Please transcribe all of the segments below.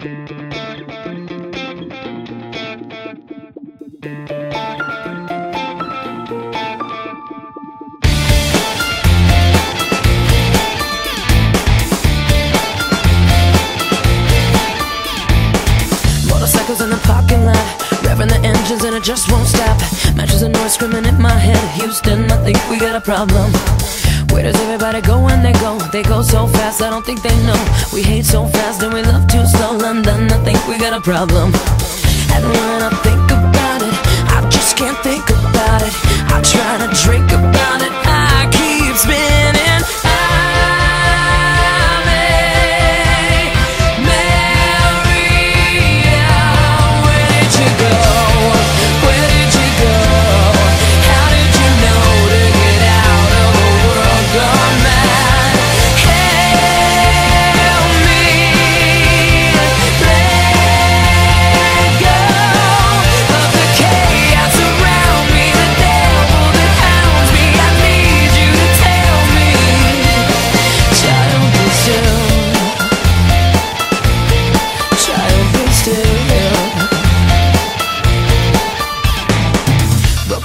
Motorcycles in the parking lot, revving the engines and it just won't stop. Matches of noise screaming in my head. Houston, I think we got a problem. Where everybody go when they go? They go so fast, I don't think they know. We hate so fast and we love too slow. London, I think we got a problem. And when I think about it, I just can't think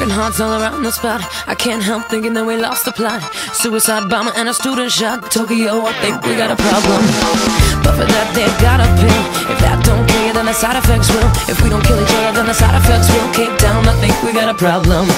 Broken hearts all around the spot. I can't help thinking that we lost the plot. Suicide bomber and a student shot. Tokyo, I think we got a problem. But for that, they got a pill. If that don't kill you, then the side effects will. If we don't kill each other, then the side effects will kick down. I think we got a problem.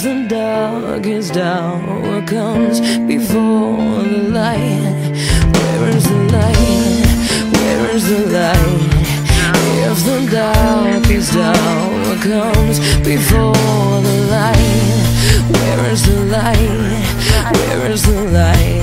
as the darkest hour comes before the light? Where is the light? Where is the light? If the darkest hour comes before the light? Where is the light? Where is the light?